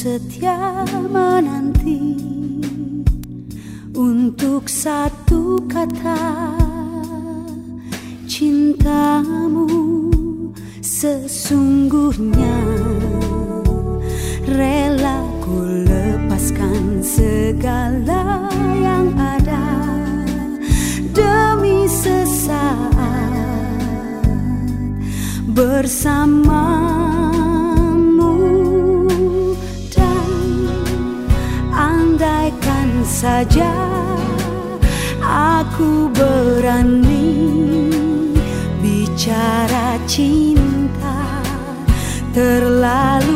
setia menanti. Untuk satu kata cintamu sesungguhnya. Rela ku lepaskan segala yang ada demi sesaat bersama saja aku berani bicara cinta terlalu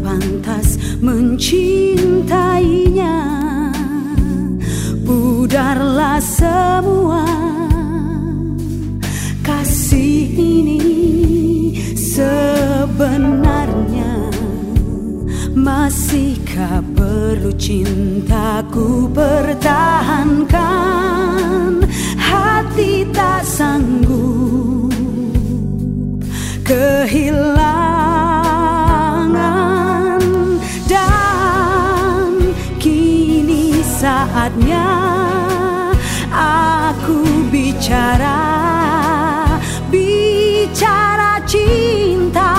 pantas mencintainya. Pudarlah semua kasih ini sebenarnya. Masihkah perlu cintaku pertahankan saatnya aku bicara bicara cinta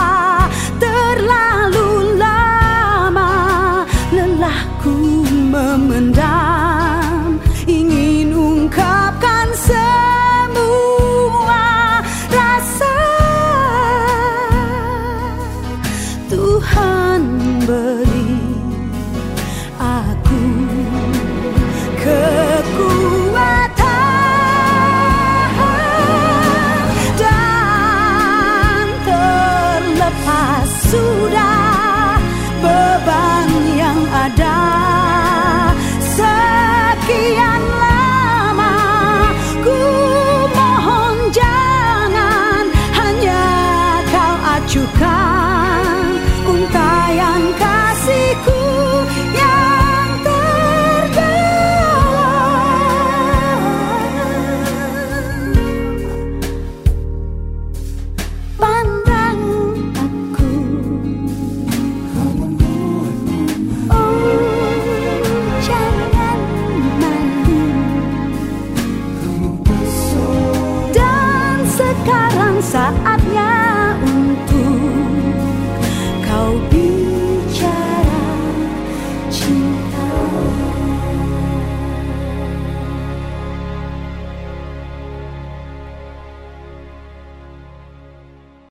terlalu lama. Lelahku memendam ingin ungkapkan semua rasa. Tuhan beri sudah